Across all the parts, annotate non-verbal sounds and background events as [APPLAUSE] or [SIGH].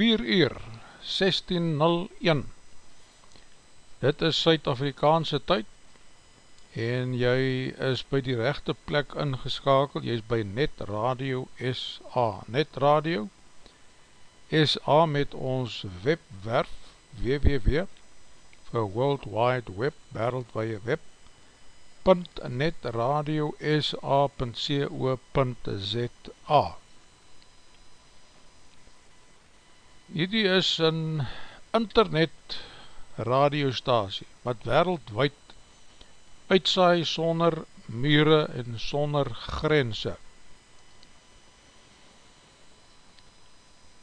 4 uur 16.01 Dit is Suid-Afrikaanse tyd en jy is by die rechte plek ingeskakeld, jy is by Net Radio SA Net Radio SA met ons webwerf www vir World Wide Web, wereldwaie web www.netradiosa.co.za Hierdie is een internet radiostasie wat wereldwijd uitsaai sonder mure en sonder grense.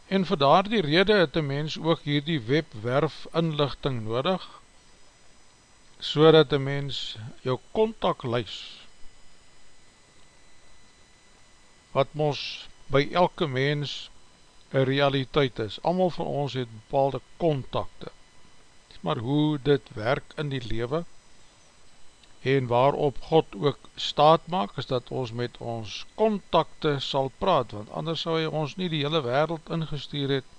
En vir daar die rede het die mens ook hierdie webwerf inlichting nodig, so dat die mens jou kontaklijs wat ons by elke mens een realiteit is. Amal van ons het bepaalde kontakte. Maar hoe dit werk in die lewe en waarop God ook staat maak, is dat ons met ons kontakte sal praat, want anders sal hy ons nie die hele wereld ingestuur het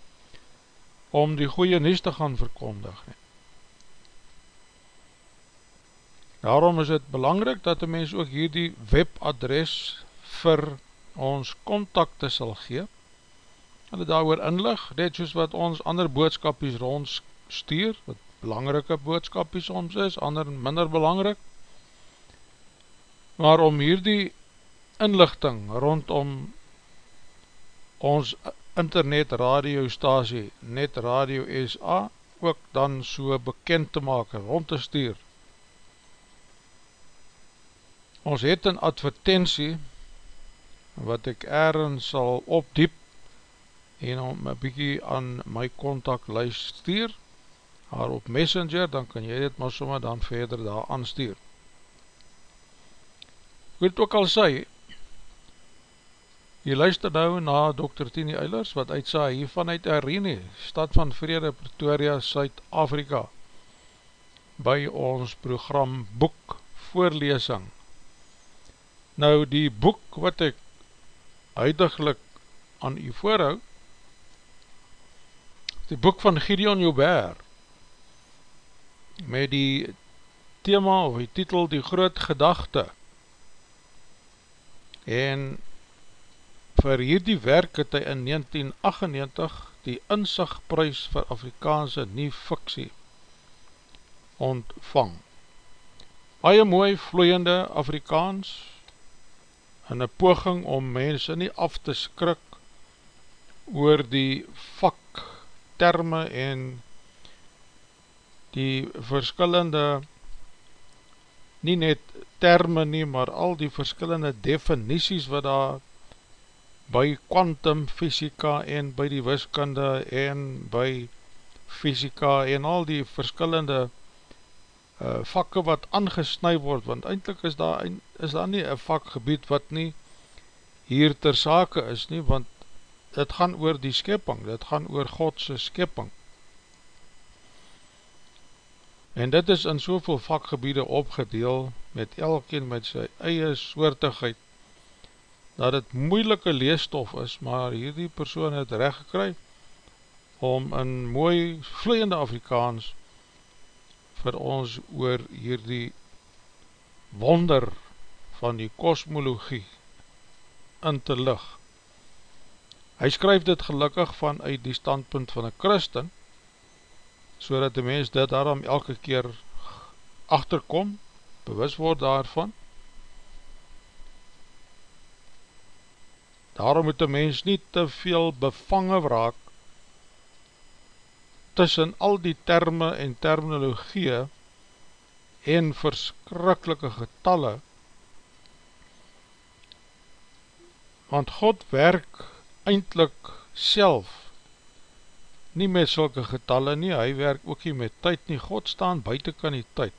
om die goeie nies te gaan verkondig. Daarom is het belangrijk dat die mens ook hierdie webadres vir ons contacte sal gee. Hulle daar oor inlig, net soos wat ons ander boodskapies rond stuur, wat belangrike boodskapies soms is, ander minder belangrik. Maar om hierdie inlichting rondom ons internet radiostasie, net radio SA, ook dan so bekend te maak, rond te stuur, Ons het een advertentie wat ek ergens sal opdiep en om een bykie aan my contactlijst stuur haar op messenger, dan kan jy dit maar sommer dan verder daar aanstuur. Ek het ook al sê, jy luister nou na Dr. Tini Eilers, wat uitsa hier vanuit Arene, stad van Vrede, Pretoria, Suid-Afrika, by ons program Boek Voorlesing, Nou die boek wat ek huidiglik aan u voorhoud, die boek van Gideon Joubert, met die thema of die titel Die Groot Gedachte, en vir hierdie werk het hy in 1998 die insigprys vir Afrikaanse nie fiksie ontvang. Baie mooi vloeiende Afrikaans, in een poging om mense nie af te skrik oor die vak terme en die verskillende nie net terme nie, maar al die verskillende definities wat daar by quantum fysika en by die wiskunde en by fysika en al die verskillende uh, vakke wat aangesnui word, want eindelijk is daar, is daar nie een vakgebied wat nie hier ter sake is nie, want dit gaan oor die skepping, dit gaan oor Godse skepping. En dit is in soveel vakgebiede opgedeel, met elkeen met sy eie soortigheid, dat het moeilike leestof is, maar hierdie persoon het recht gekry, om in mooi vloeiende Afrikaans vir ons oor hierdie wonder van die kosmologie in te lig. Hy skryf dit gelukkig vanuit die standpunt van een christen, so dat die mens dit daarom elke keer achterkom, bewus word daarvan. Daarom moet die mens nie te veel bevange wraak tussen al die terme en terminologie en verskrikkelike getalle want God werk eindelijk self nie met sulke getalle nie, hy werk ook nie met tyd nie, God staan buiten kan die tyd.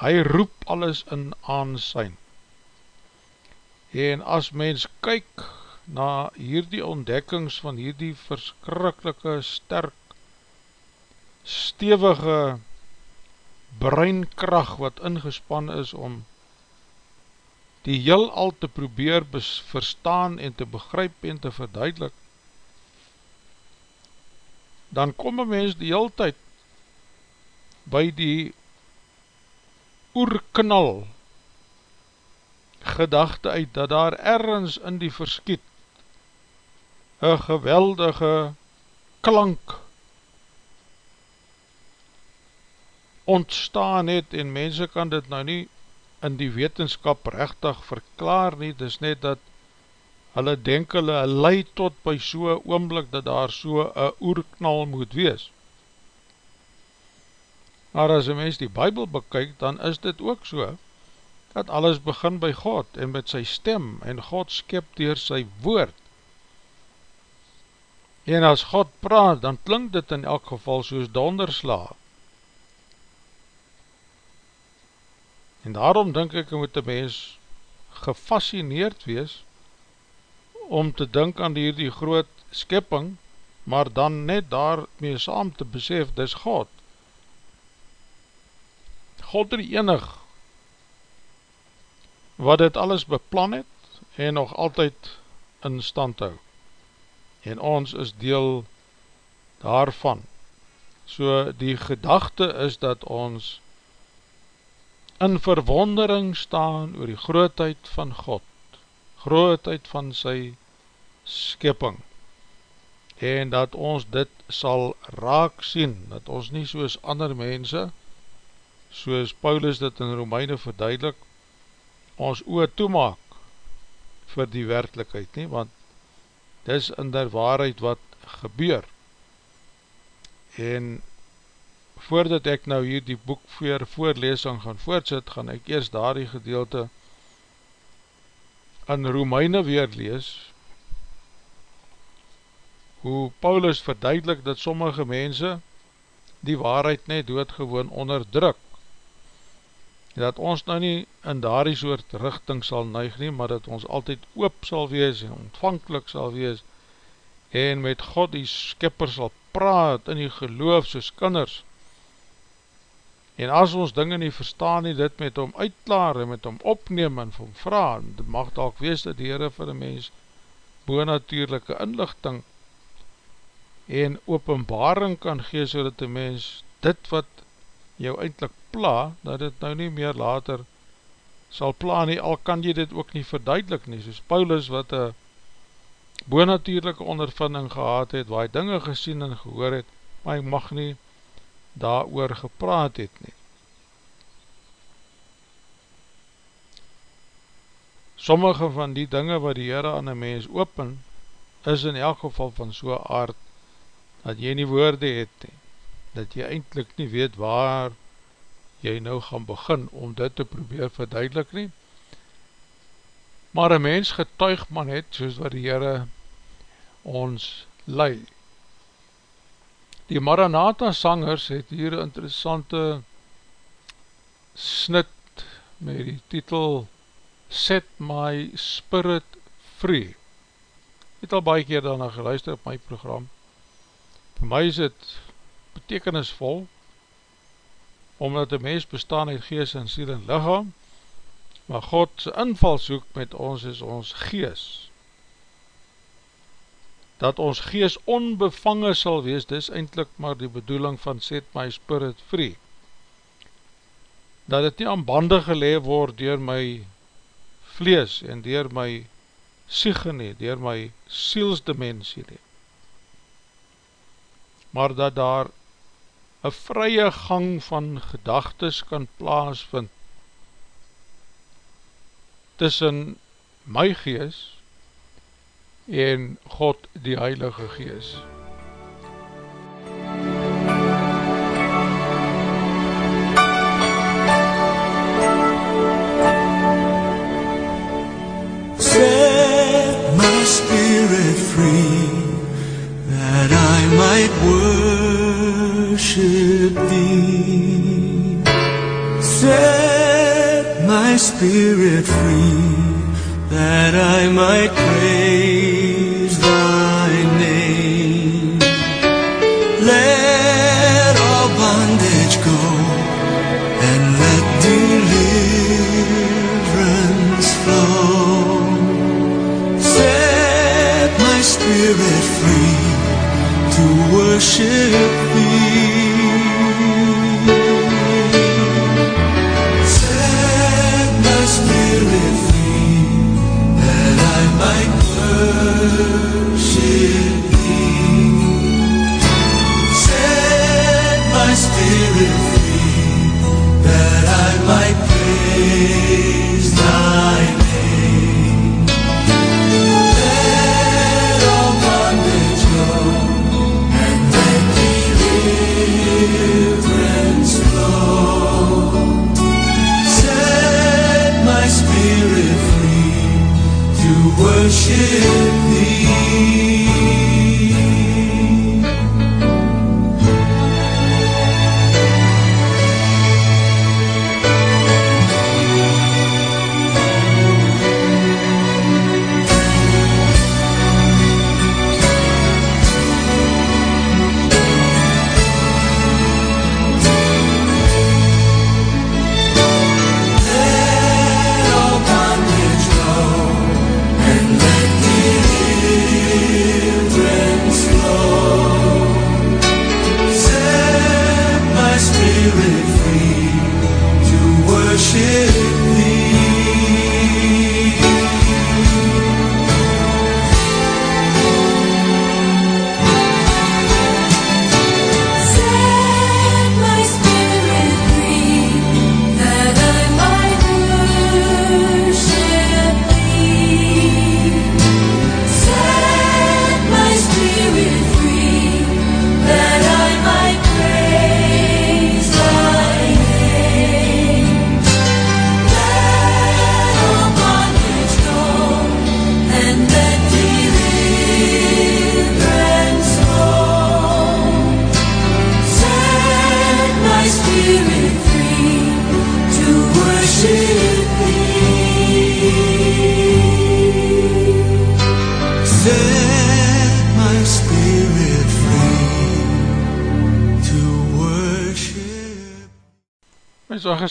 Hy roep alles in aansijn en as mens kyk na hierdie ontdekkings van hierdie verskrikkelike, sterk, stevige breinkracht wat ingespan is om die heel al te probeer verstaan en te begryp en te verduidelik, dan kom een mens die heel tyd by die oerknal gedachte uit, dat daar ergens in die verskiet een geweldige klank ontstaan het en mense kan dit nou nie in die wetenskap rechtig verklaar nie, dis net dat hulle denk hulle leid tot by so'n oomblik dat daar so'n oerknal moet wees. Maar as een mens die bybel bekyk, dan is dit ook so, dat alles begin by God en met sy stem en God skep dier sy woord. En as God praat, dan klink dit in elk geval soos donderslaag. En daarom denk ek moet die mens gefascineerd wees om te denk aan die, die groot skipping, maar dan net daarmee saam te besef, dis God. God er enig wat dit alles beplan het en nog altyd in stand hou. En ons is deel daarvan. So die gedachte is dat ons in verwondering staan oor die grootheid van God, grootheid van sy skipping, en dat ons dit sal raak sien, dat ons nie soos ander mense, soos Paulus dit in Romeine verduidelik, ons oor toemaak vir die werkelijkheid nie, want dis in der waarheid wat gebeur, en voordat ek nou hier die boek voor voorlesing gaan voortsit, gaan ek eers daar die gedeelte in Romeine weer lees, hoe Paulus verduidelik dat sommige mense die waarheid net doodgewoon onderdruk, dat ons nou nie in daar die soort richting sal neig nie, maar dat ons altyd oop sal wees en ontvankelijk sal wees, en met God die skipper sal praat in die geloof soos kinders, En as ons dinge nie verstaan nie, dit met hom uitklaar en met hom opneem en hom vraag, dit mag dalk wees dat die Heere vir die mens boonatuurlijke inlichting en openbaring kan gee, so dat die mens dit wat jou eindelijk pla, dat dit nou nie meer later sal pla nie, al kan jy dit ook nie verduidelik nie, soos Paulus wat een boonatuurlijke ondervinding gehad het, waar hy dinge gesien en gehoor het, maar hy mag nie daar oor gepraat het nie. Sommige van die dinge wat die Heere aan een mens open, is in elk geval van so aard, dat jy nie woorde het nie, dat jy eindelijk nie weet waar jy nou gaan begin om dit te probeer verduidelik nie, maar een mens getuig man het, soos wat die Heere ons leid. Die Maranatha sangers het hier een interessante snit met die titel Set My Spirit Free. Het al baie keer daarna geluister op my program. Voor my is het betekenisvol, omdat die mens bestaan uit gees en siel en lichaam, maar Godse invalshoek met ons is ons gees dat ons gees onbevange sal wees, dis eindelijk maar die bedoeling van set my spirit free. Dat het nie aan bande geleef word door my vlees en door my siege nie, door my sielsdimensie nie. Maar dat daar een vrye gang van gedagtes kan plaasvind tussen my gees en God die Heilige Gees. Set my spirit free that I might worship thee. Set my spirit free that I might praise spirit free to worship worship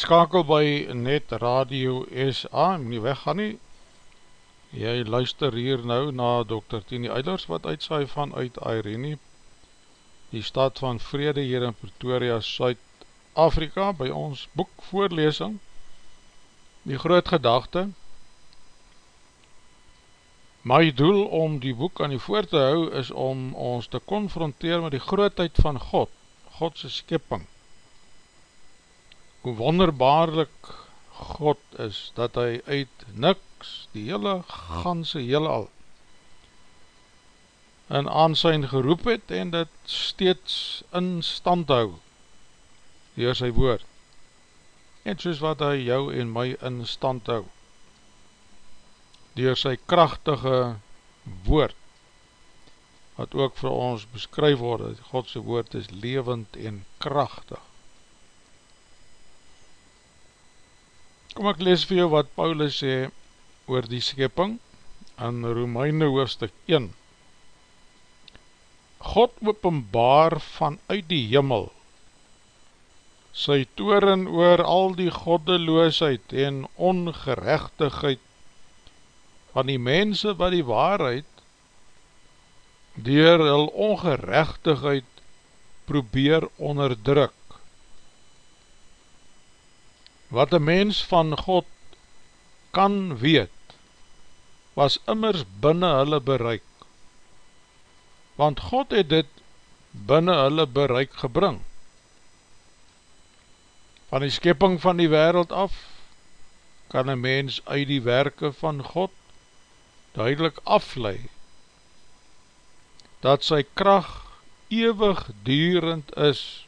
Mens is geskakel by Net Radio SA, moet nie weggaan nie. Jy luister hier nou na Dr. Tini Eilers wat uitsaai vanuit Irene, die stad van vrede hier in Pretoria, Suid-Afrika, by ons boekvoorlesing, die groot gedachte. My doel om die boek aan die voor te hou is om ons te confronteer met die grootheid van God, Godse skepping hoe wonderbaarlik God is, dat hy uit niks, die hele ganse hele al, in aansijn geroep het en dit steeds in stand hou, door sy woord, net soos wat hy jou en my in stand hou, door sy krachtige woord, wat ook vir ons beskryf word, Godse woord is levend en krachtig, Kom ek lees vir jou wat Paulus sê oor die skepping in Romeine hoofstuk 1. God openbaar vanuit die himmel sy toren oor al die goddeloosheid en ongerechtigheid van die mense wat die waarheid dier hul ongerechtigheid probeer onderdruk wat een mens van God kan weet, was immers binnen hulle bereik. Want God het dit binnen hulle bereik gebring. Van die skepping van die wereld af, kan een mens uit die werke van God duidelik aflei, dat sy kracht ewig durend is,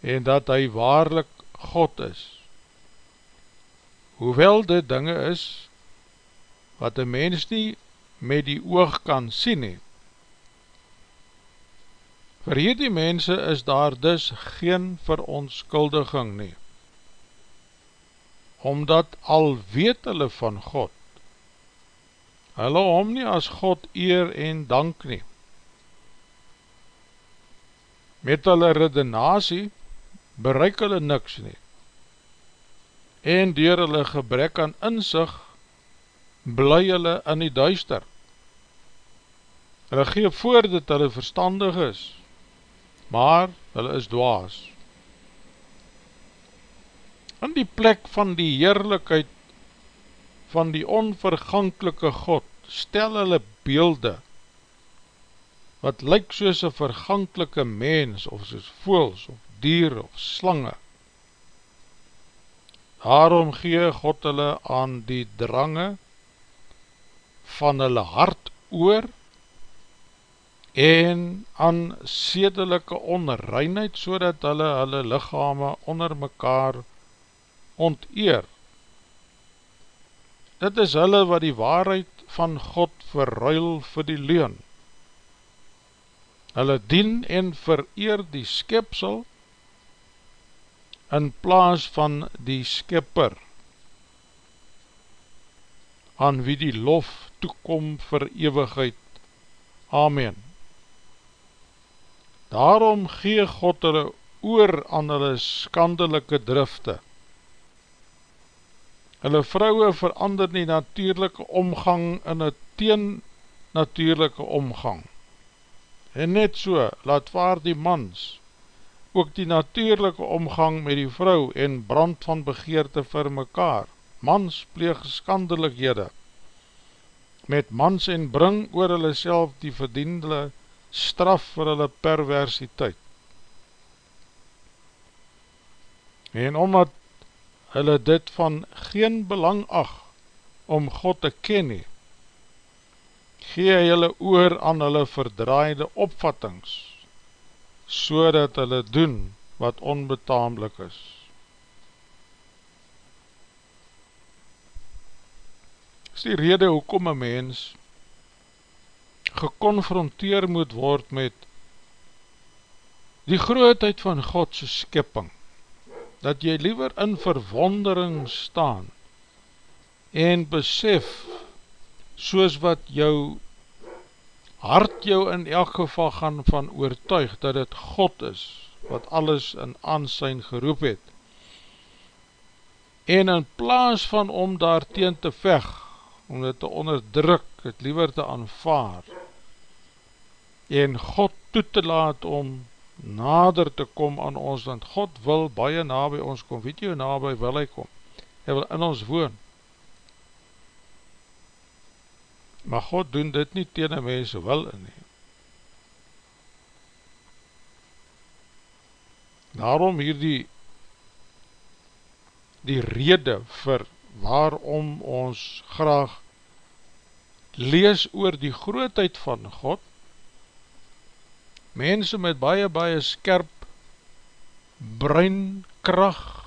en dat hy waarlik God is. Hoewel dit dinge is, wat een mens nie met die oog kan sien nie. Vir hierdie mense is daar dus geen verontskuldiging nie. Omdat al weet hulle van God, hulle om nie as God eer en dank nie. Met hulle redenasie bereik hulle niks nie. En dier hulle gebrek aan inzicht, bly hulle in die duister. Hulle gee voor dat hulle verstandig is, maar hulle is dwaas. In die plek van die heerlijkheid van die onverganklike God, stel hulle beelde, wat lyk soos een verganklike mens, of soos voels, of dier, of slange. Daarom gee God hulle aan die drange van hulle hart oor, en aan sedelike onreinheid, so dat hulle hulle lichame onder mekaar onteer. Dit is hulle wat die waarheid van God verruil vir die leun. Hulle dien en vereer die skepsel in plaas van die skepper aan wie die lof toekom vir eeuwigheid. Amen. Daarom gee God hulle oor aan hulle skandelike drifte Hulle vrouwe verander die natuurlijke omgang in een teen natuurlijke omgang. En net so, laat vaar die mans, ook die natuurlijke omgang met die vrou en brand van begeerte vir mekaar. Mans pleeg skandelikhede met mans en bring oor hulle self die verdiende straf vir hulle perversiteit. En omdat hulle dit van geen belang ag om God te ken nie, gee hulle oor aan hulle verdraaide opvattings, so dat hulle doen wat onbetaamlik is. is die rede hoekom een mens geconfronteer moet word met die grootheid van Godse skipping dat jy liever in verwondering staan en besef soos wat jou hart jou in elk geval gaan van oortuig dat het God is wat alles in aansijn geroep het. En in plaas van om daar teen te veg om dit te onderdruk, het liever te aanvaar. En God toe te laat om nader te kom aan ons, want God wil baie na by ons kom, weet jy hoe na by wil hy kom, hy wil in ons woon, maar God doen dit nie tegen die mense wil in nie, daarom hier die die rede vir waarom ons graag lees oor die grootheid van God, mense met baie baie skerp breinkracht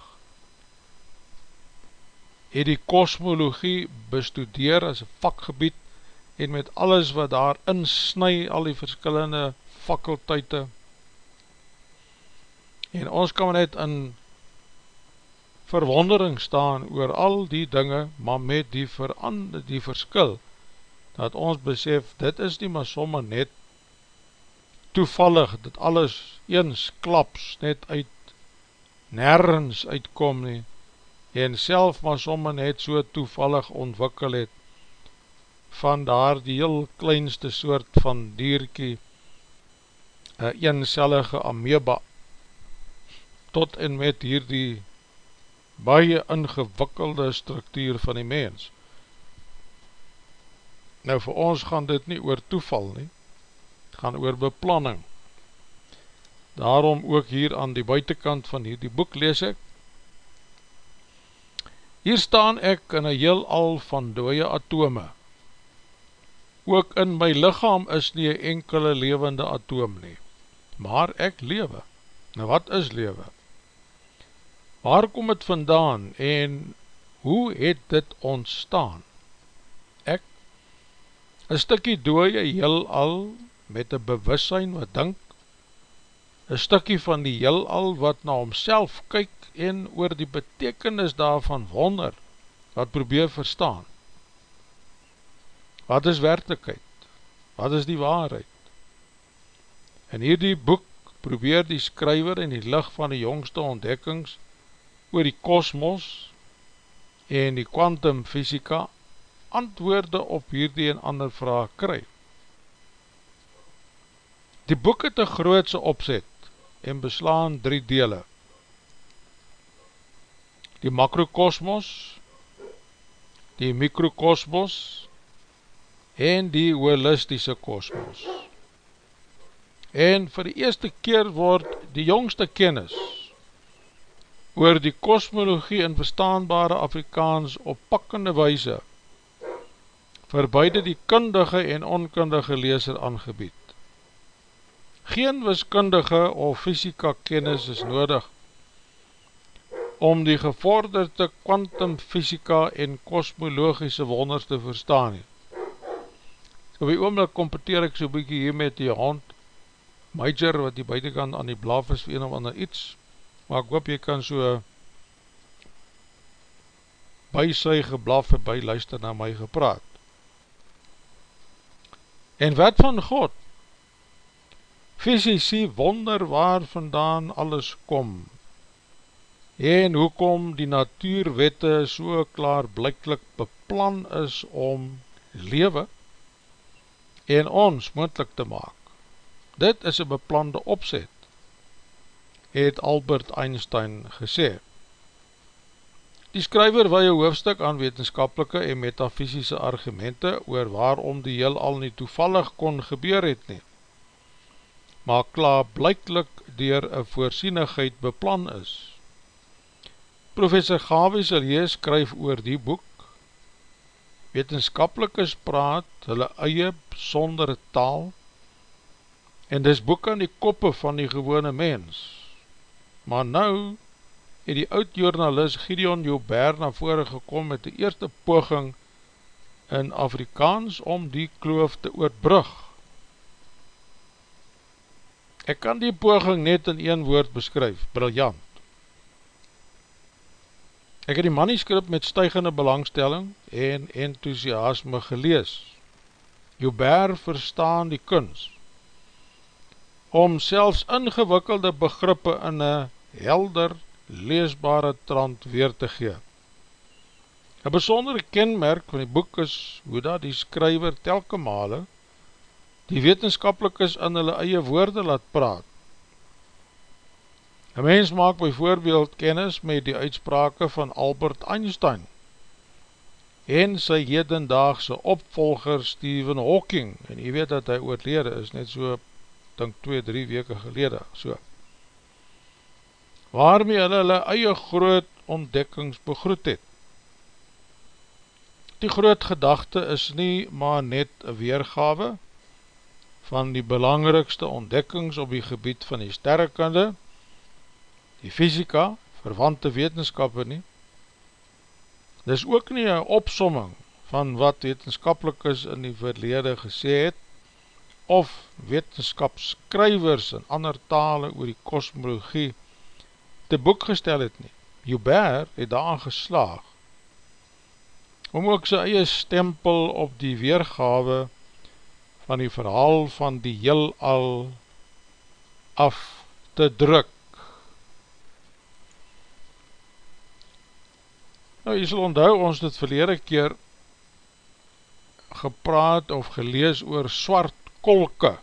het die kosmologie bestudeer as een vakgebied en met alles wat daar insnui al die verskillende fakulteite. En ons kan net in verwondering staan oor al die dinge maar met die, verander, die verskil dat ons besef dit is nie maar somme net toevallig dat alles eens klaps net uit nergens uitkom nie en self maar somme net so toevallig ontwikkel het van daar die heel kleinste soort van dierkie een eencellige ameba tot en met hier die baie ingewikkelde structuur van die mens nou vir ons gaan dit nie oor toeval nie gaan oor beplanning. Daarom ook hier aan die buitenkant van hierdie boek lees ek, Hier staan ek in een heel al van dooie atome. Ook in my lichaam is nie een enkele levende atoom nie, maar ek lewe. Nou wat is lewe? Waar kom het vandaan en hoe het dit ontstaan? Ek, een stikkie dooie heel al met een bewussein wat dink, een stikkie van die heel al wat na homself kyk en oor die betekenis daarvan wonder, wat probeer verstaan. Wat is werkelijkheid? Wat is die waarheid? In hierdie boek probeer die skryver in die licht van die jongste ontdekkings oor die kosmos en die kwantumfysika antwoorde op hierdie en ander vraag kryf. Die boek het een grootse opzet en beslaan drie dele. Die makrokosmos, die mikrokosmos en die holistische kosmos. En vir die eerste keer word die jongste kennis oor die kosmologie in verstaanbare Afrikaans op pakkende weise vir beide die kundige en onkundige leeser aangebied. Geen wiskundige of fysika kennis is nodig om die gevorderde kwantumfysika en kosmologische wonders te verstaan. Op die oomlik kompeteer ek so bykie hier met die hand major wat die buitenkant aan die blaf is vir een of ander iets, maar ek hoop jy kan so by sy geblaf en by luister na my gepraat. En wat van God? Fysici wonder waar vandaan alles kom en hoekom die natuurwette so klaar blijklik beplan is om lewe en ons moendlik te maak. Dit is een beplande opzet, het Albert Einstein gesê. Die skryver wil jou hoofdstuk aan wetenskapelike en metafysische argumente oor waarom die heel al nie toevallig kon gebeur het nie, maar klaar blijklik dier een voorsienigheid beplan is. Professor Gavies Elias skryf oor die boek, wetenskapelikes praat hulle eie sondere taal, en dis boek aan die koppe van die gewone mens, maar nou het die oud-journalist Gideon Joubert na vore gekom met die eerste poging in Afrikaans om die kloof te oorbrug. Ek kan die poging net in een woord beskryf, briljant. Ek het die manuscript met stuigende belangstelling en enthousiasme gelees. Joubert verstaan die kunst om selfs ingewikkelde begrippe in een helder leesbare trant weer te gee. Een besondere kenmerk van die boek is hoe dat die skryver telke male die wetenskapelikes in hulle eie woorde laat praat. Een mens maak bijvoorbeeld kennis met die uitsprake van Albert Einstein en sy hedendaagse opvolger Stephen Hawking en jy weet dat hy oorlede is net so, dink 2-3 weke gelede, so waarmee hulle hulle eie groot ontdekkings begroet het. Die groot gedachte is nie maar net een weergawe van die belangrikste ontdekkings op die gebied van die sterrekande, die fysika, verwante wetenskappe nie. Dit is ook nie een opsomming van wat wetenskapelikes in die verlede gesê het, of wetenskapsskrywers in ander tale oor die kosmologie te boek gestel het nie. Joubert het daar geslaag om ook sy eie stempel op die weergawe van die verhaal van die heel al af te druk. Nou, jy sal onthou ons dit verlede keer gepraat of gelees oor swart kolke.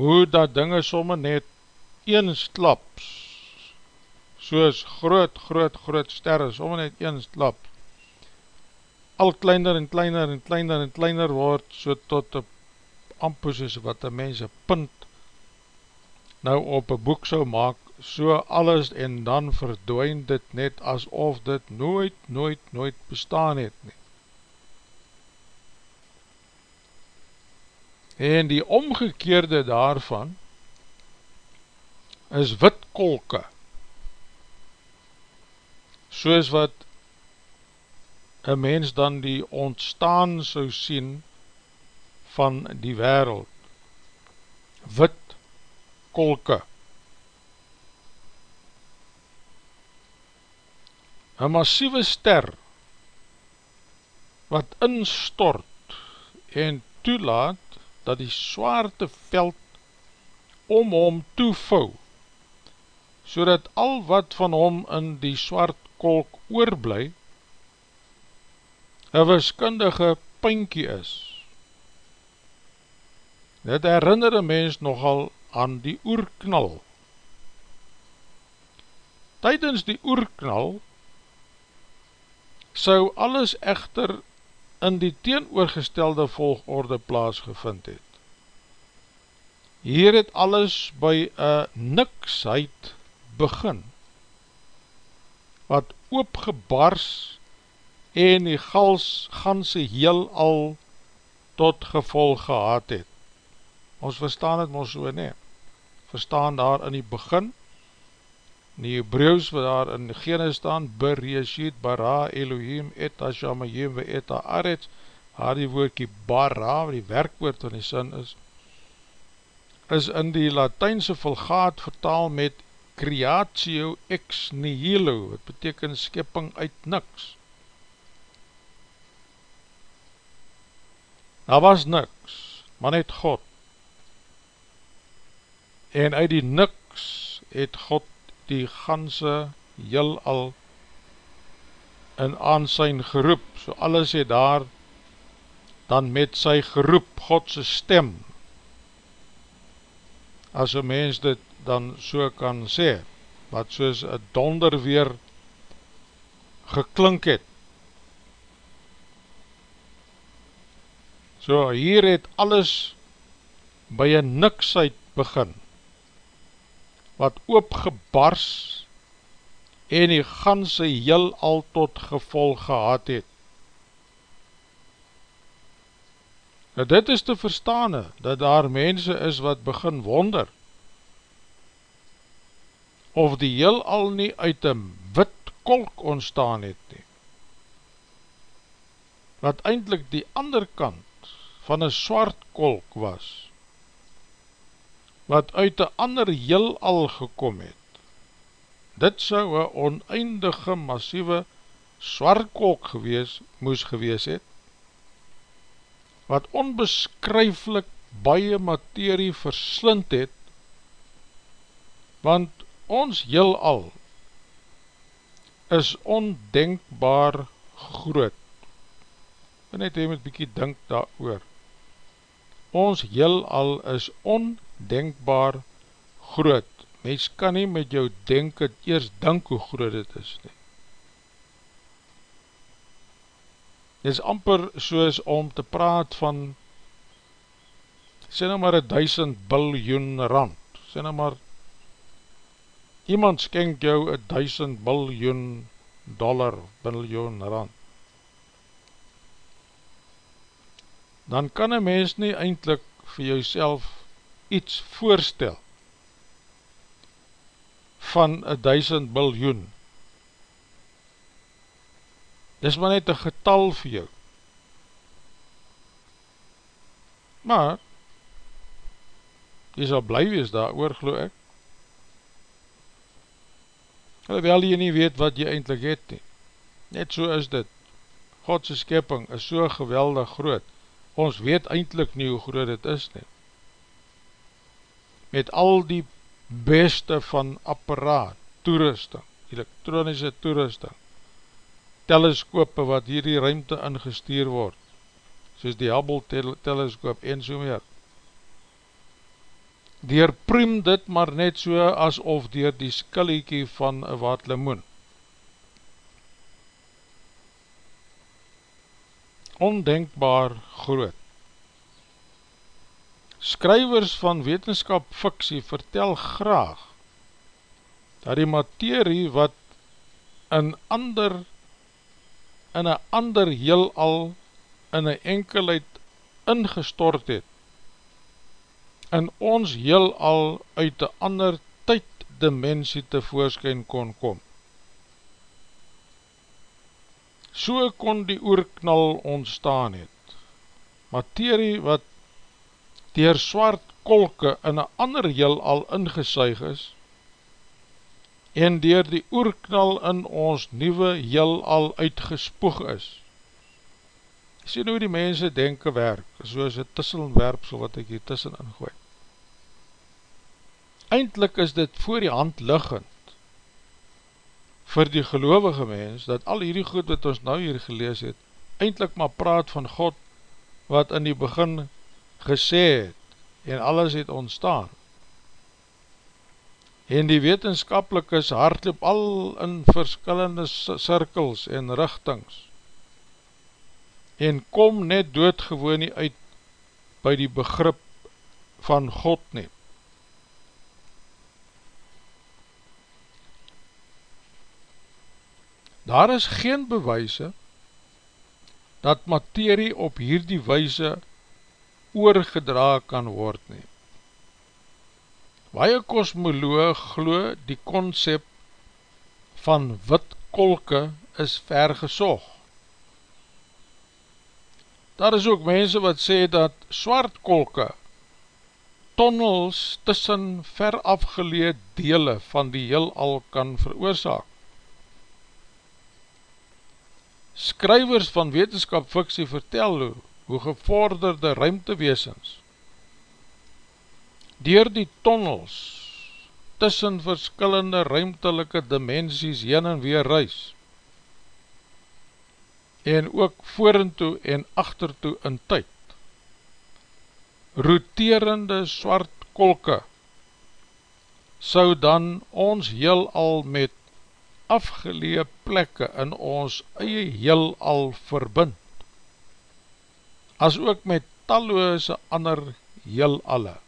Hoe dat dinge somme net eens klaps, soos groot, groot, groot sterre, sommer net eens klap, al kleiner en kleiner en kleiner en kleiner word, so tot een amper soos wat een mens een punt nou op een boek sou maak, so alles en dan verdwijn dit net asof dit nooit, nooit, nooit bestaan het nie. En die omgekeerde daarvan, is witkolke, soos wat een mens dan die ontstaan sou sien van die wereld. Witkolke. Een massieve ster, wat instort en toelaat, dat die zwaarte veld om hom toevouw, so dat al wat van hom in die swart kolk oorblij, een wiskundige pinkie is. Dit herinner een mens nogal aan die oerknal. Tijdens die oerknal sou alles echter in die teenoorgestelde volgorde plaasgevind het. Hier het alles by een niksheid begin, wat oopgebars en die gals ganse heel al tot gevolg gehad het. Ons verstaan het ons so nie. Verstaan daar in die begin, in die Hebreeuws wat daar in gene staan, Bereshit, Bara, Elohim, Et, Hashamayim, We, Et, Aretz, haar die woordkie Bara, die werkwoord van die sin is, is in die Latijnse vulgaat vertaal met Creatio ex nihilo, wat beteken skipping uit niks. Daar was niks, maar net God. En uit die niks het God die ganse heel al in aansijn geroep, so alles het daar dan met sy geroep, Godse stem, as een mens dit dan so kan sê, wat soos een donder weer geklink het. So hier het alles by een niksheid begin, wat oopgebars en die ganse heel al tot gevolg gehad het. Nou dit is te verstane, dat daar mense is wat begin wonder, of die heel al nie uit een wit kolk ontstaan het nie. Wat eindelijk die ander kant van een swart kolk was, wat uit een ander heel al gekom het. Dit sou een oneindige massieve swarkolk gewees, moes gewees het, wat onbeskryflik baie materie verslind het, want ons heel al is ondenkbaar groot. En net hy met bykie dink daar oor. Ons heel al is ondenkbaar denkbaar groot. Mens kan nie met jou denk het eers dink hoe groot het is nie. Dit is amper soos om te praat van sê nou maar een duisend biljoen rand. Sê nou maar iemand skenk jou een duisend biljoen dollar, biljoen rand. Dan kan een mens nie eindelijk vir jouself iets voorstel van een duisend biljoen. Dis maar net een getal vir jou. Maar, jy sal bly wees daar oor, geloof ek. Hoewel jy nie weet wat jy eindelijk het nie. Net so is dit. Godse skepping is so geweldig groot. Ons weet eindelijk nie hoe groot het is nie met al die beste van apparaat, toerusting, elektronische toerusting, teleskope wat hier die ruimte ingestuur word, soos die Hubble tel teleskoop en so meer. Dier priem dit maar net so asof dier die skilliekie van een wat limoen. Ondenkbaar groot. Skrywers van wetenskap fiksie vertel graag dat die materie wat in ander in een ander heel al in een enkelheid ingestort het in ons heel al uit een ander tyddimensie te voorskyn kon kom. So kon die oerknal ontstaan het. Materie wat dier swart kolke in een ander heel al ingesuig is, en dier die oerknal in ons nieuwe heel al uitgespoeg is. Sien hoe die mense denken werk, soos een tussenwerpsel wat ek hier tussen ingooi. Eindelijk is dit voor die hand liggend, vir die gelovige mens, dat al hierdie goed wat ons nou hier gelees het, eindelijk maar praat van God, wat in die begin gesê het, en alles het ontstaan. En die wetenskapelikes hardloop al in verskillende cirkels en richtings en kom net doodgewoon nie uit by die begrip van God nie. Daar is geen bewijse dat materie op hierdie wijse oorgedra kan word nie. Waie kosmoloog glo die concept van wit kolke is vergezog. Daar is ook mense wat sê dat swart kolke tonnels tussen verafgeleed dele van die heel al kan veroorzaak. Skrywers van wetenskap fiksie vertel hoe, hoe gevorderde ruimteweesens dier die tonnels tussen verskillende ruimtelike dimensies heen en weer reis en ook voorentoe en achtertoe in tyd. Roterende swart kolke sou dan ons heel al met afgelee plekke in ons eie heel al verbind as ook met talloze ander heel alle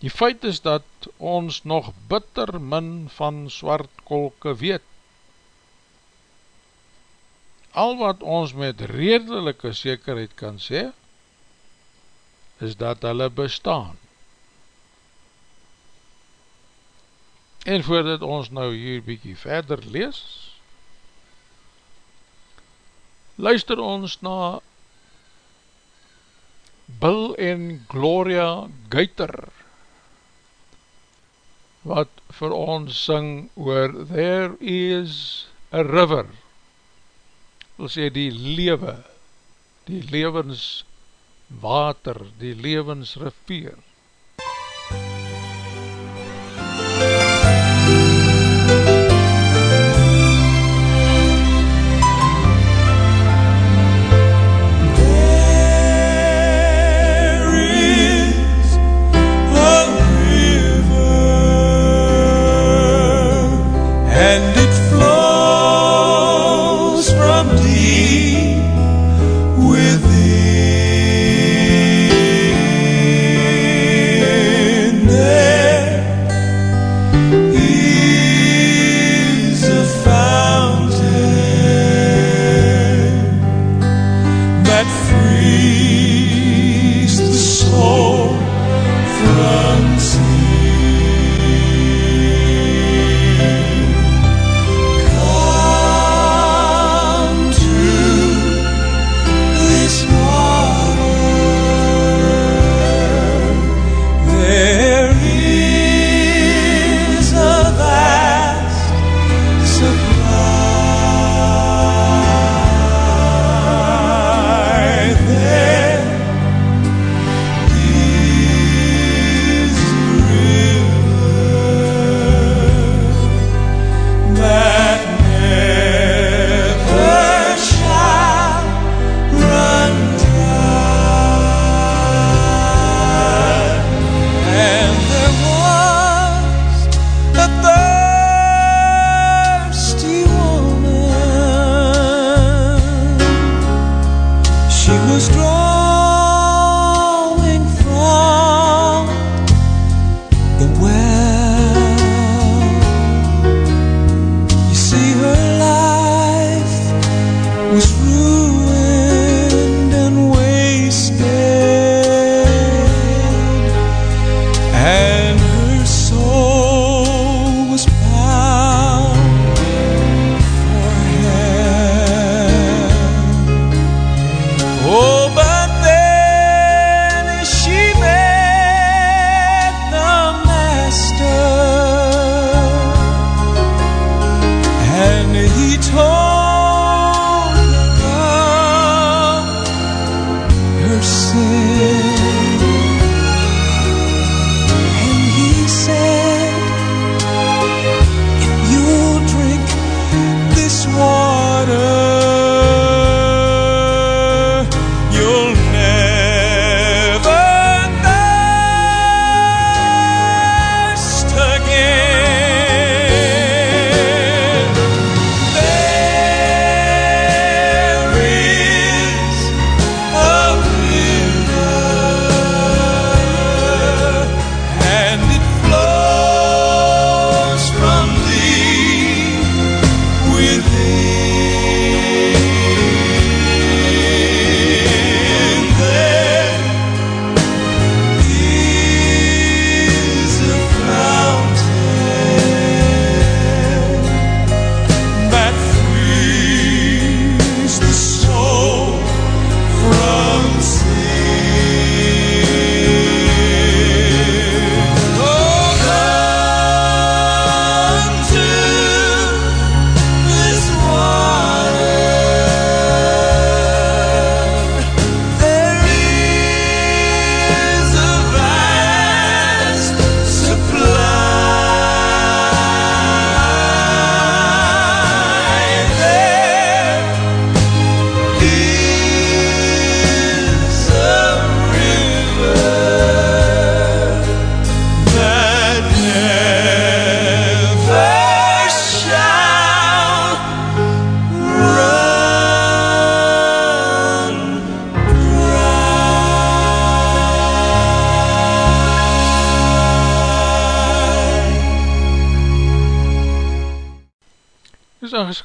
Die feit is dat ons nog bitter min van swart kolke weet. Al wat ons met redelike zekerheid kan sê, is dat hulle bestaan. En voordat ons nou hier bykie verder lees, luister ons na Bill en Gloria Guiter, wat vir ons syng oor There is a river. Wil sê die lewe die levenswater die levensrivier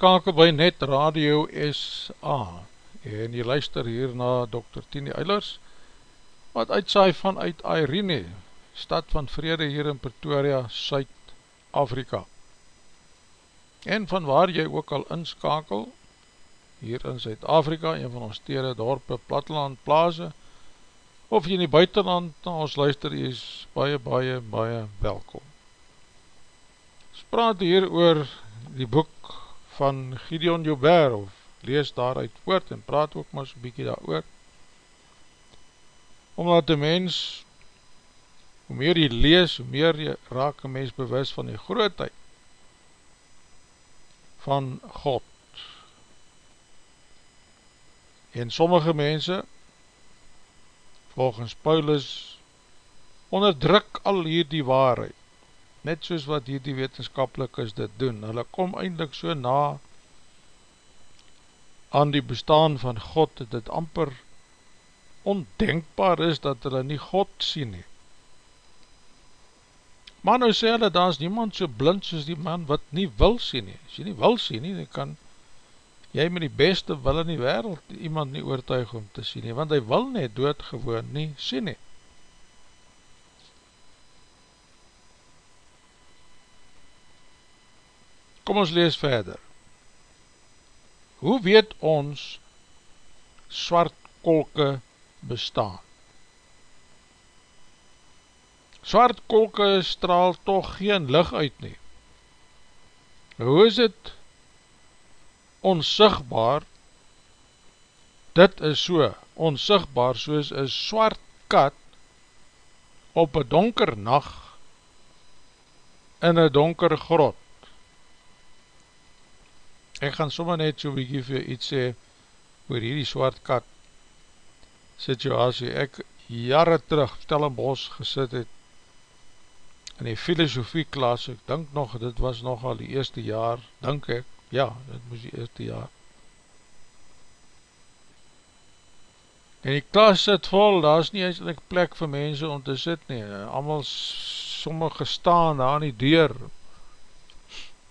is ingeskakeld by Net Radio SA en jy luister hier na Dr. Tini Eilers wat uitsaai vanuit Irene, stad van vrede hier in Pretoria, Suid-Afrika. En van waar jy ook al inskakel, hier in Suid-Afrika, een van ons stede, dorpe, platteland, plaase, of jy in die buitenland na ons luister, jy is baie, baie, baie welkom. Ons praat hier oor die boek van Gideon Joubert of lees daaruit voort en praat ook maar so'n bykie daar oor. Omdat die mens hoe meer jy lees, hoe meer jy raak een mens bewus van die grootheid van God. En sommige mense volgens Paulus onderdruk al hier die waarheid net soos wat hier die wetenskapelik is dit doen, hulle kom eindelijk so na aan die bestaan van God, dat dit amper ondenkbaar is dat hulle nie God sien nie. Maar nou sê hulle, daar is niemand so blind soos die man wat nie wil sien nie. As jy nie wil sien nie, dan kan jy met die beste wil in die wereld iemand nie oortuig om te sien nie, want hy wil nie doodgewoon nie sien nie. Kom ons lees verder. Hoe weet ons swart kolke bestaan? Swart kolke straal toch geen lig uit nie. Hoe is het onsigbaar? Dit is so onsigbaar soos een swart kat op een donker nacht in een donker grot. Ek gaan sommer net so bykie vir iets sê oor hierdie swart kat situasie. Ek jare terug stel in bos gesit het in die filosofie klas, ek dink nog, dit was nog al die eerste jaar, dink ek, ja, dit moes die eerste jaar. En die klas sit vol, daar is nie eens een plek vir mense om te sit nie, allemaal sommige staan daar aan die deur,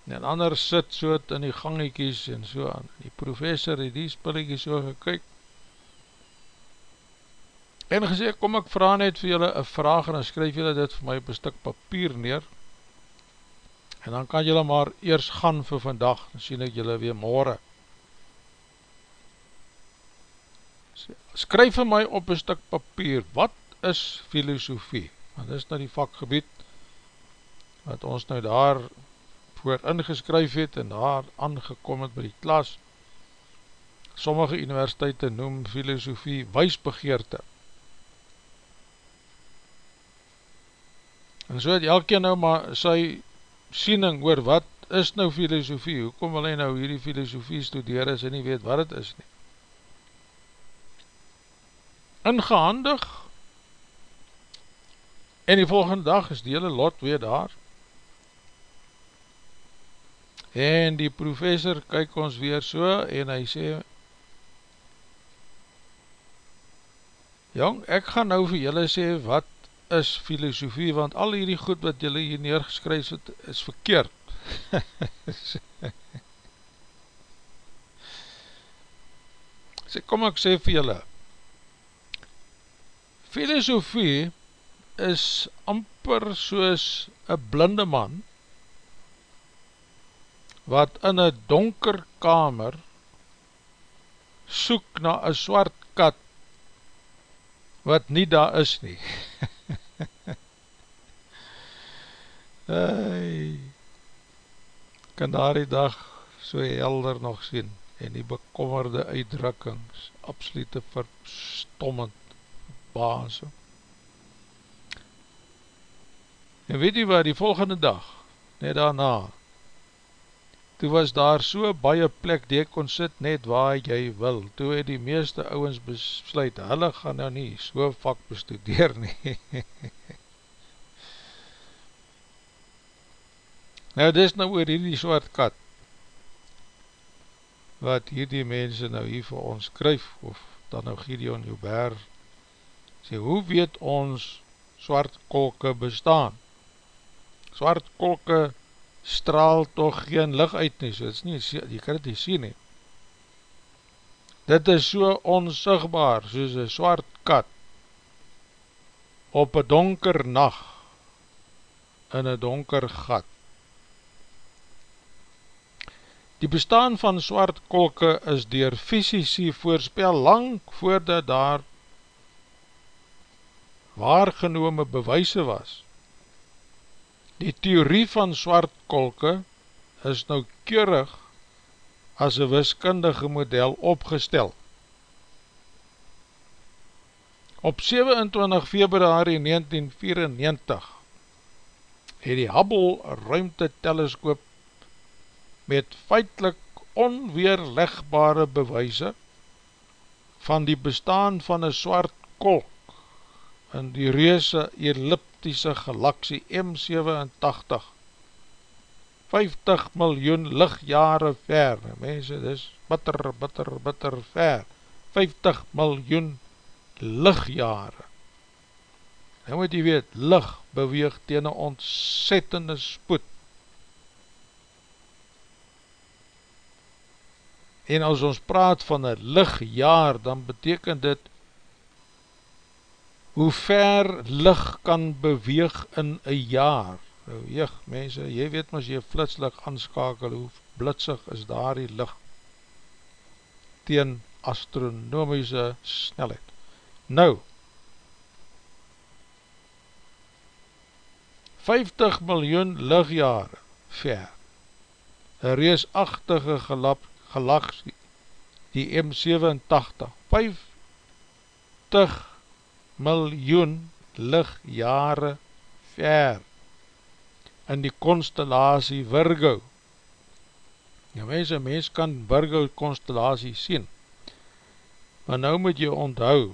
en ander sit so in die gangiekies en so aan, die professor het die spillekie so gekyk, en gesê, kom ek vraag net vir julle een vraag, en dan skryf julle dit vir my op een stuk papier neer, en dan kan julle maar eers gaan vir vandag, dan sien ek julle weer morgen, skryf vir my op een stuk papier, wat is filosofie, want dit is nou die vakgebied, wat ons nou daar voor ingeskryf het en daar aangekom het by die klas. Sommige universiteite noem filosofie wijsbegeerte. En so het elke nou maar sy siening oor wat is nou filosofie, hoekom wil hy nou hierdie filosofie studeer as hy nie weet wat het is nie. Ingehandig en die volgende dag is die hele lot weer daar, En die professor kyk ons weer so en hy sê Jong, ek gaan nou vir julle sê wat is filosofie, want al hierdie goed wat julle hier neergeskryf het, is verkeerd. [LAUGHS] sê, kom ek sê vir julle, filosofie is amper soos een blinde man, wat in een donker kamer soek na een swart kat wat nie daar is nie. [LAUGHS] hey, kan daar die dag so helder nog sien en die bekommerde uitdrukkings, absolute verstommend baas. En weet jy wat, die volgende dag, net daarna, toe was daar so baie plek die kon sit net waar jy wil, toe het die meeste ouwens besluit, hulle gaan nou nie so vak bestudeer nie. [LAUGHS] nou dis nou oor hierdie soort kat, wat hierdie mense nou hier vir ons skryf, of dan nou Gideon Joubert, sê, hoe weet ons swart kolke bestaan? Swart kolke straal toch geen licht uit nie, so nie, jy kan het nie sien nie. Dit is so onsigbaar, soos een swart kat, op een donker nacht, in een donker gat. Die bestaan van swart kolke is dier fysici voorspel lang voordat daar waargenome bewijse was. Die theorie van swart kolke is nou keurig as een wiskundige model opgestel. Op 27 februari 1994 het die Hubble ruimteteleskoop met feitlik onweerlegbare bewijse van die bestaan van een swart kolk in die reuse elliptische galaksie M87. 50 miljoen lichtjare ver. Mense, dis bitter, bitter, bitter ver. 50 miljoen lichtjare. Nou moet jy weet, licht beweeg tegen een ontzettende spoed. En as ons praat van een lichtjaar, dan beteken dit hoe ver licht kan beweeg in een jaar. Nou, jyg, mense, jy weet maar as jy flitslik aanskakel, hoe blitsig is daar die licht teen astronomiese snelheid. Nou, 50 miljoen lichtjare ver, een reesachtige gelap galaksie, die M87, 50 miljoen lichtjare ver in die constellatie Virgo. Ja mense, mens kan Virgo constellatie sien, maar nou moet jy onthou,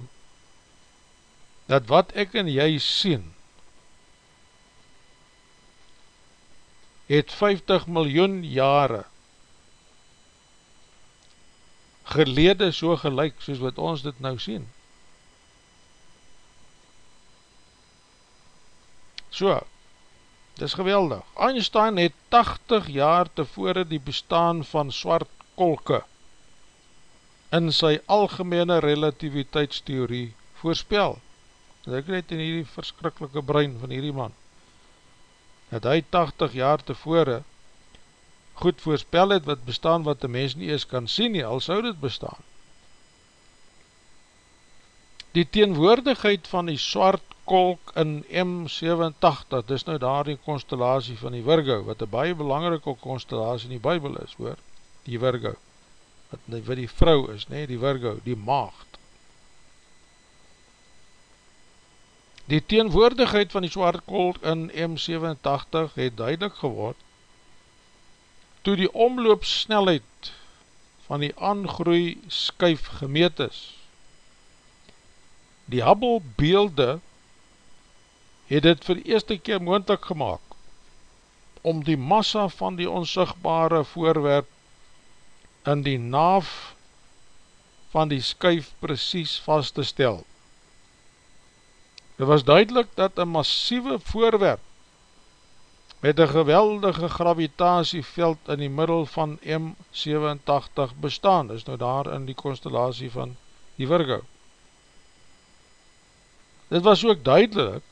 dat wat ek en jy sien, het 50 miljoen jare gelede so gelijk soos wat ons dit nou sien. So, dit is geweldig. Einstein het 80 jaar tevore die bestaan van swart kolke in sy algemene relativiteitstheorie voorspel. Dit ek net in hierdie verskrikkelike brein van hierdie man. Dat hy 80 jaar tevore goed voorspel het wat bestaan wat die mens nie eens kan sien nie, al sou dit bestaan. Die teenwoordigheid van die swart kolk in M87, dit is nou daar die constellatie van die Virgo, wat een baie belangrike constellatie in die Bijbel is, hoor, die Virgo, wat, wat die vrou is, nee, die Virgo, die maagd. Die teenwoordigheid van die swart kolk in M87 het duidelik geword, toe die omloopsnelheid van die aangroei skuif gemeet is. Die Hubble beelde het dit vir eerste keer moendlik gemaakt om die massa van die onsigbare voorwerp in die naaf van die skuif precies vast te stel. Het was duidelik dat een massieve voorwerp met een geweldige gravitasieveld in die middel van M87 bestaan, is nou daar in die constellatie van die Virgo. Dit was ook duidelik,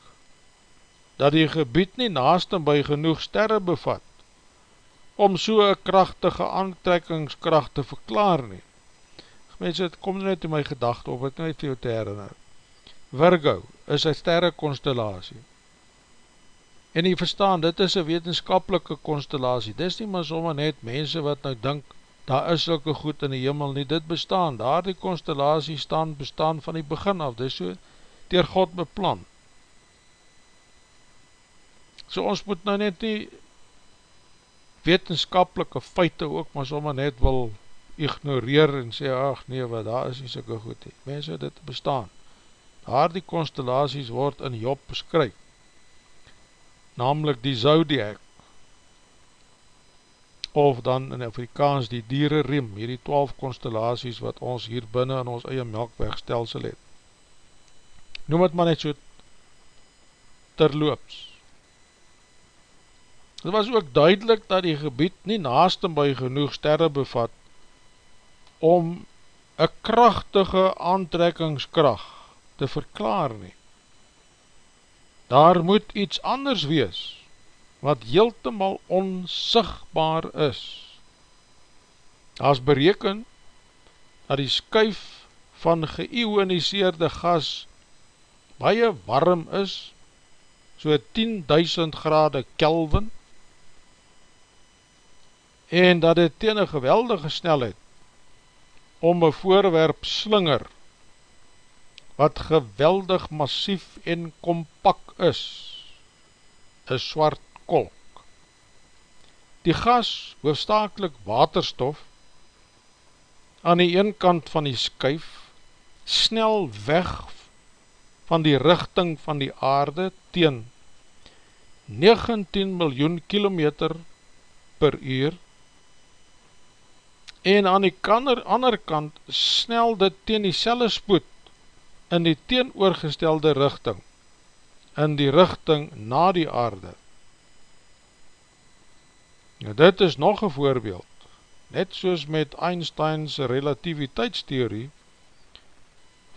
dat die gebied nie naast en by genoeg sterre bevat, om so een krachtige aantrekkingskracht te verklaar nie. Mense, het kom net in my gedachte op, het net vir jou te herinner. Virgo is een sterre constellatie, En jy verstaan, dit is een wetenskapelike constellatie, dit is nie maar sommer net mense wat nou dink, daar is sulke goed in die hemel nie, dit bestaan, daar die constellatie staan, bestaan van die begin af, dit is so dier God beplan. So ons moet nou net die wetenskapelike feite ook maar sommer net wil ignoreer en sê, ach nee, wat daar is nie sulke goed nie. Mense, dit bestaan. Daar die constellaties word in Job beskryf namelijk die Zodiac, of dan in Afrikaans die dierenriem, hierdie twaalf constellaties wat ons hier binnen in ons eie melkwegstelsel het. Noem het maar net so terloops. Het was ook duidelik dat die gebied nie naast en by genoeg sterre bevat om een krachtige aantrekkingskracht te verklaar nie. Daar moet iets anders wees, wat heeltemal onsigbaar is. Daar is bereken, dat die skuif van geioniseerde gas baie warm is, so 10.000 grade Kelvin, en dat dit teen een geweldige snelheid om een voorwerp slinger, wat geweldig massief en kompak is, een swart kolk. Die gas, hoofdstakelik waterstof, aan die een kant van die skuif, snel weg van die richting van die aarde teen 19 miljoen kilometer per uur, en aan die kander, ander kant snel dit teen die selle spoed in die teenoorgestelde richting, in die richting na die aarde. Nou dit is nog een voorbeeld, net soos met Einsteins relativiteitstheorie,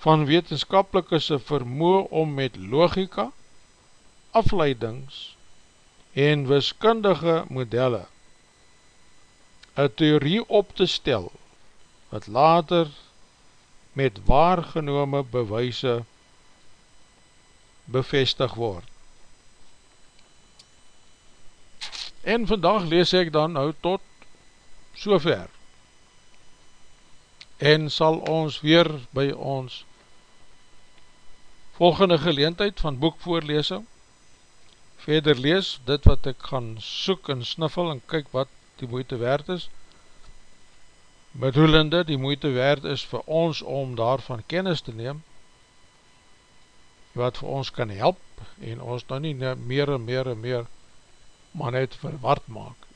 van wetenskapelikse vermoe om met logika, afleidings en wiskundige modelle een theorie op te stel, wat later met waargenome bewijse bevestig word. En vandag lees ek dan nou tot sover en sal ons weer by ons volgende geleentheid van boekvoorlesing verder lees, dit wat ek gaan soek en sniffel en kyk wat die moeite werd is, bedoelende die moeite werd is vir ons om daarvan kennis te neem, wat vir ons kan help, en ons nou nie meer en meer en meer, maar net verward maak.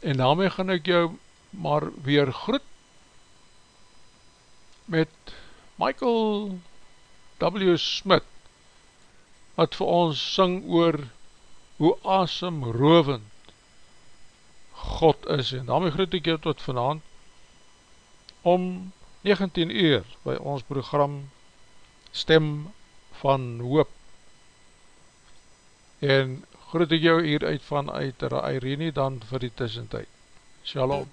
En daarmee gaan ek jou maar weer groet, met Michael W. Smith, wat vir ons syng oor hoe asem rovend God is en daarmee groet ek jou tot vanavond om 19 uur by ons program Stem van Hoop. En groet ek jou hier uit van uit Irene dan vir die tussentijd. Shalom